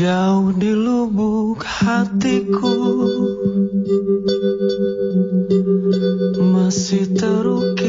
Jauh di lubuk hatiku Masih terukir